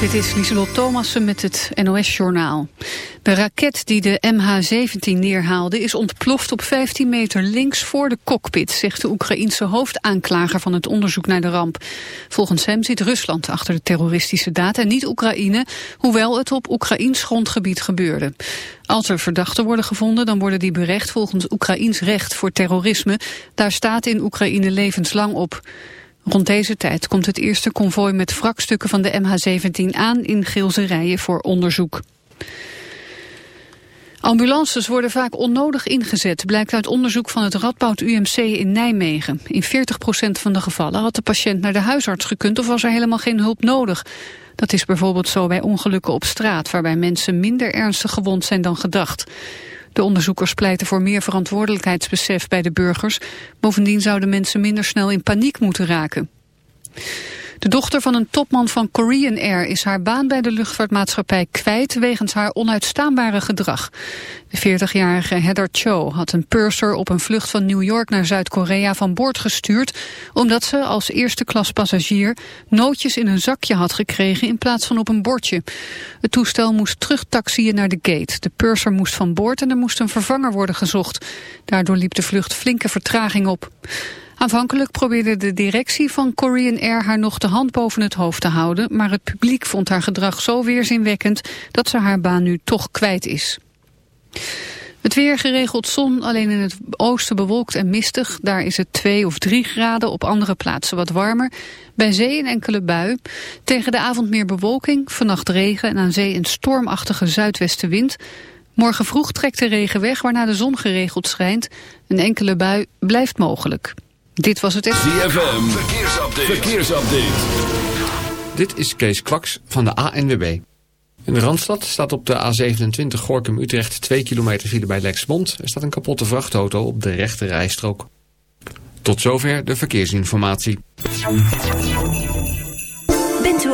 Dit is Lieselot Thomassen met het NOS-journaal. De raket die de MH17 neerhaalde is ontploft op 15 meter links voor de cockpit, zegt de Oekraïense hoofdaanklager van het onderzoek naar de ramp. Volgens hem zit Rusland achter de terroristische daad en niet Oekraïne, hoewel het op Oekraïns grondgebied gebeurde. Als er verdachten worden gevonden, dan worden die berecht volgens Oekraïns recht voor terrorisme. Daar staat in Oekraïne levenslang op. Rond deze tijd komt het eerste konvooi met wrakstukken van de MH17 aan in Geelze voor onderzoek. Ambulances worden vaak onnodig ingezet, blijkt uit onderzoek van het Radboud UMC in Nijmegen. In 40% van de gevallen had de patiënt naar de huisarts gekund of was er helemaal geen hulp nodig. Dat is bijvoorbeeld zo bij ongelukken op straat, waarbij mensen minder ernstig gewond zijn dan gedacht. De onderzoekers pleiten voor meer verantwoordelijkheidsbesef bij de burgers. Bovendien zouden mensen minder snel in paniek moeten raken. De dochter van een topman van Korean Air is haar baan bij de luchtvaartmaatschappij kwijt wegens haar onuitstaanbare gedrag. De 40-jarige Heather Cho had een purser op een vlucht van New York naar Zuid-Korea van boord gestuurd, omdat ze als eerste klas passagier nootjes in een zakje had gekregen in plaats van op een bordje. Het toestel moest terugtaxiën naar de gate. De purser moest van boord en er moest een vervanger worden gezocht. Daardoor liep de vlucht flinke vertraging op. Aanvankelijk probeerde de directie van Korean Air haar nog de hand boven het hoofd te houden, maar het publiek vond haar gedrag zo weerzinwekkend dat ze haar baan nu toch kwijt is. Het weer geregeld zon, alleen in het oosten bewolkt en mistig. Daar is het 2 of 3 graden, op andere plaatsen wat warmer. Bij zee een enkele bui. Tegen de avond meer bewolking, vannacht regen en aan zee een stormachtige zuidwestenwind. Morgen vroeg trekt de regen weg, waarna de zon geregeld schijnt. Een enkele bui blijft mogelijk. Dit was het... ZFM, verkeersupdate. verkeersupdate. Dit is Kees Kwaks van de ANWB. In de Randstad staat op de A27 Gorkum-Utrecht 2 kilometer file bij Lexmond. Er staat een kapotte vrachtauto op de rechte rijstrook. Tot zover de verkeersinformatie.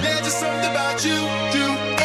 There's just something about you, you.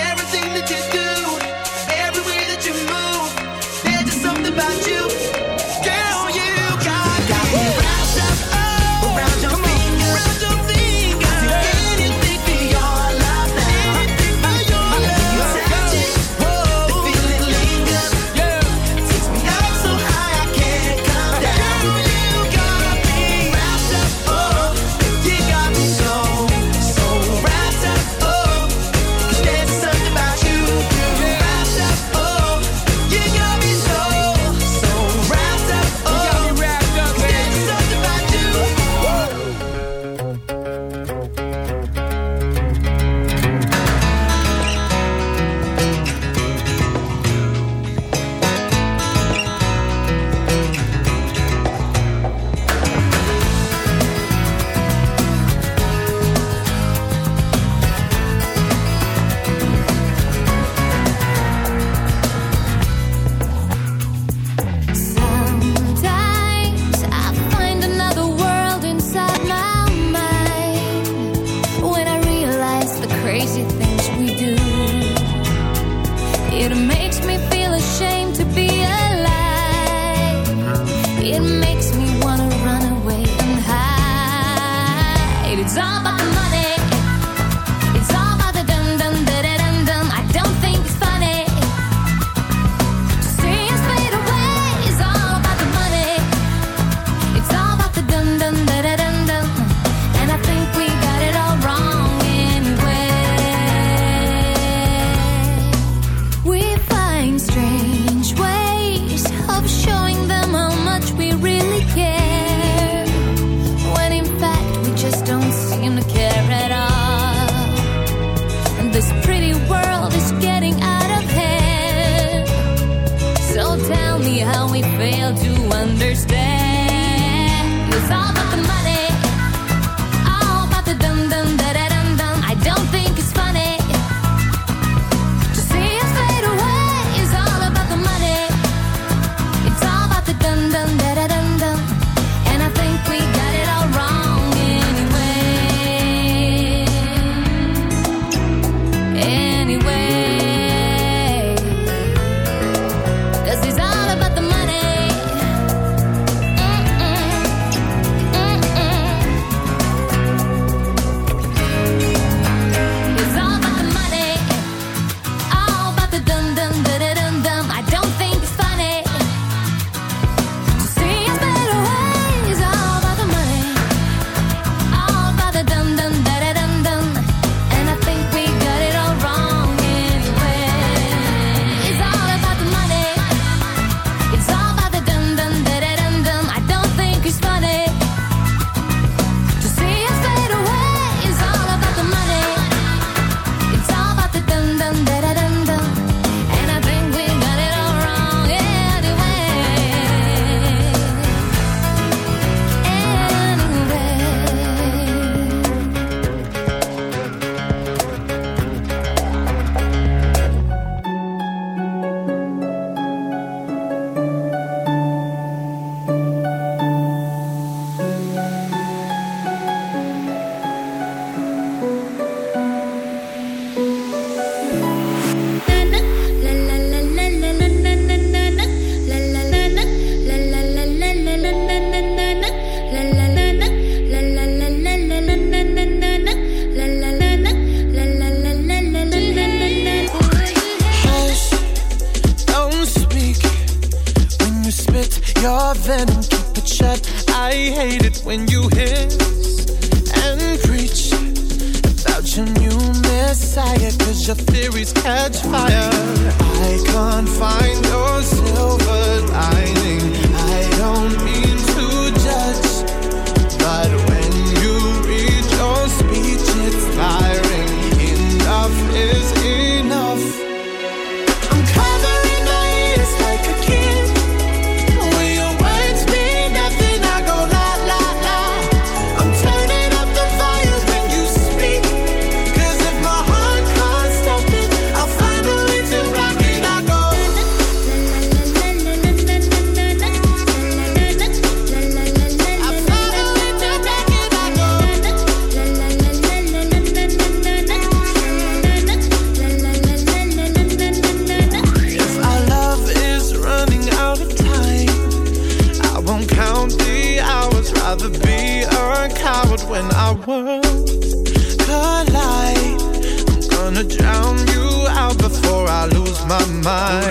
It makes me wanna run away and hide. It's all behind count the hours. Rather be a coward when our worlds collide. I'm gonna drown you out before I lose my mind.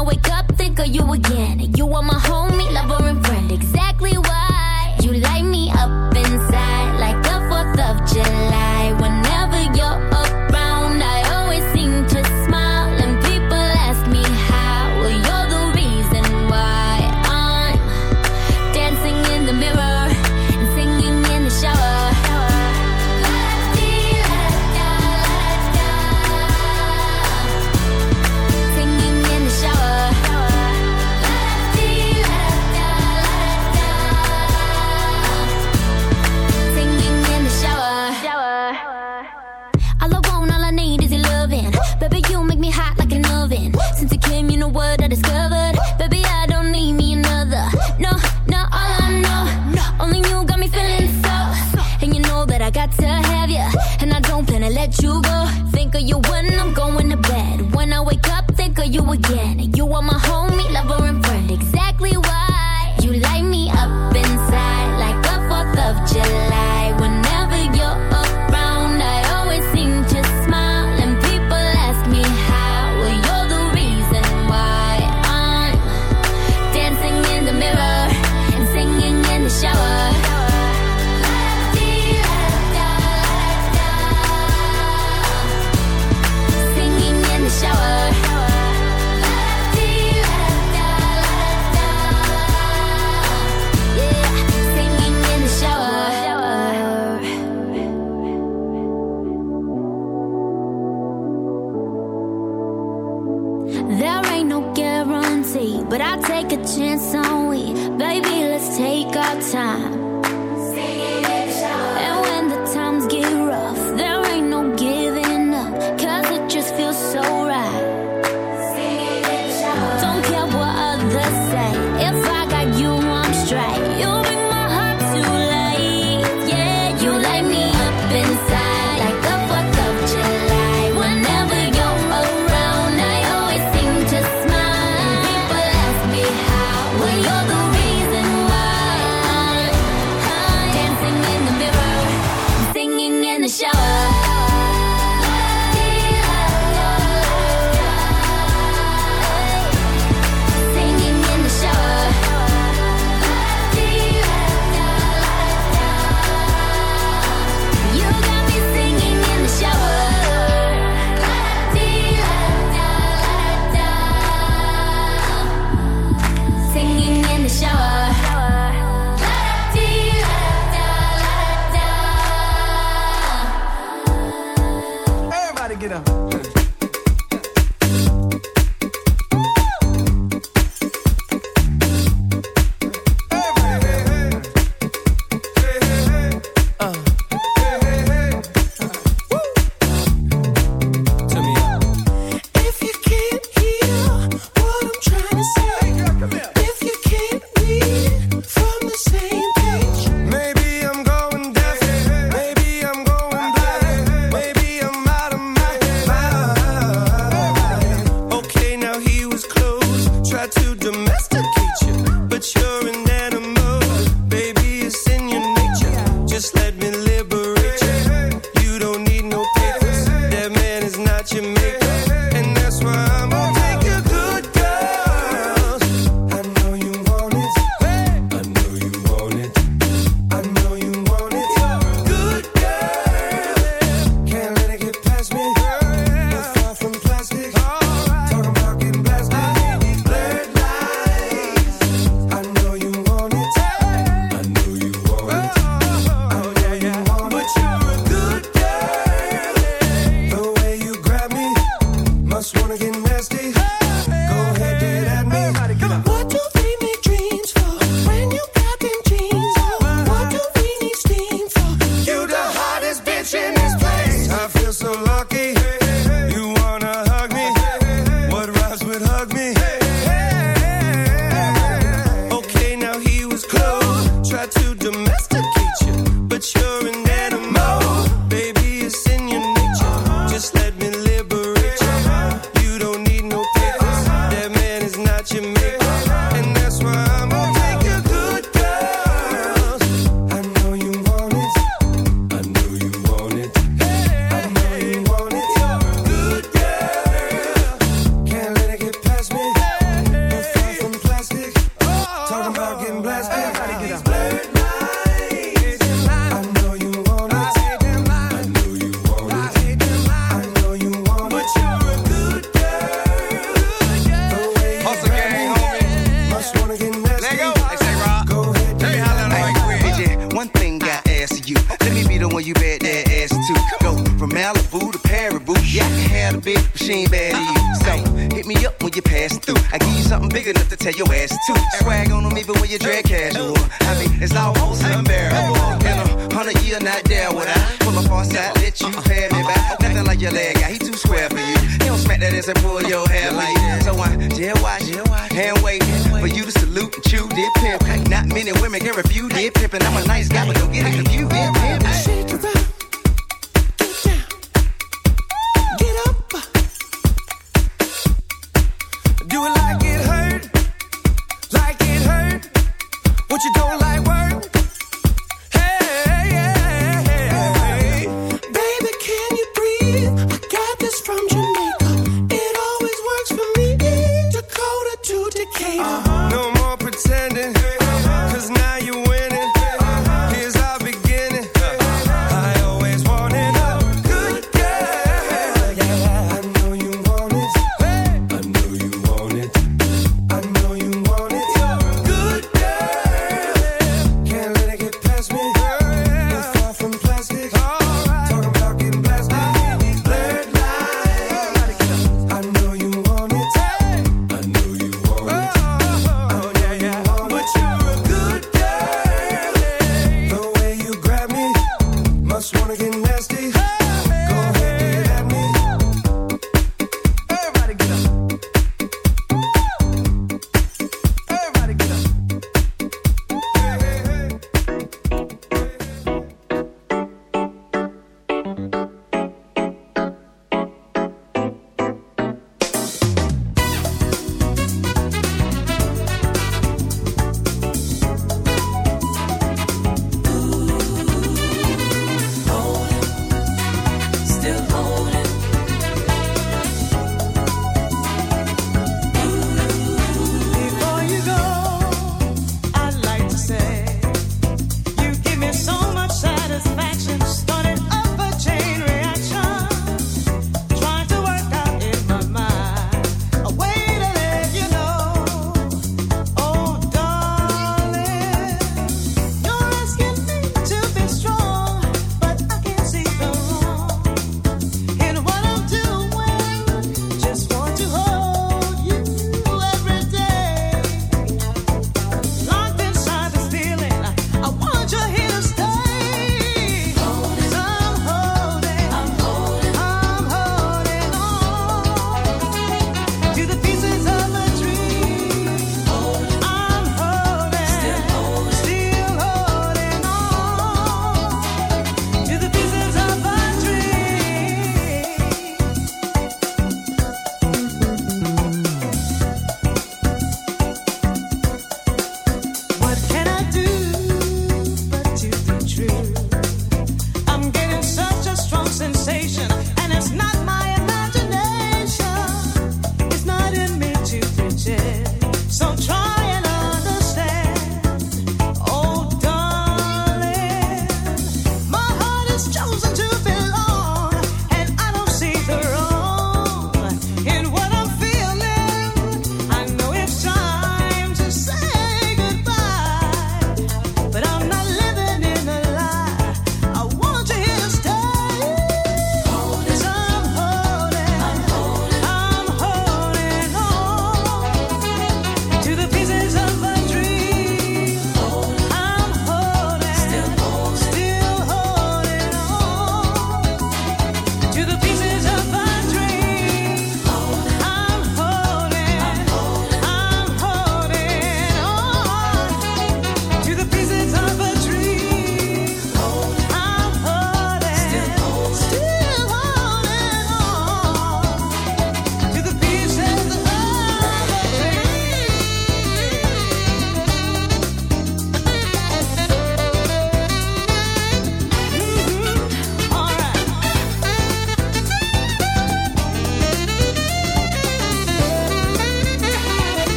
I wake up Baby, I don't need me another. No, no, all I know. Only you got me feeling so. And you know that I got to have you. And I don't plan to let you go. Think of you when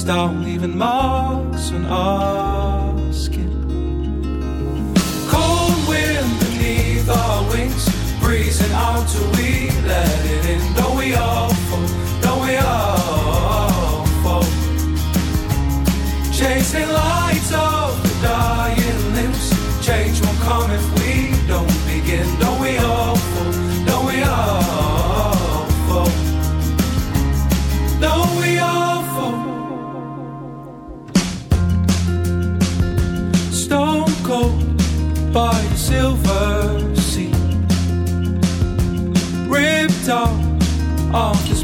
stop leaving my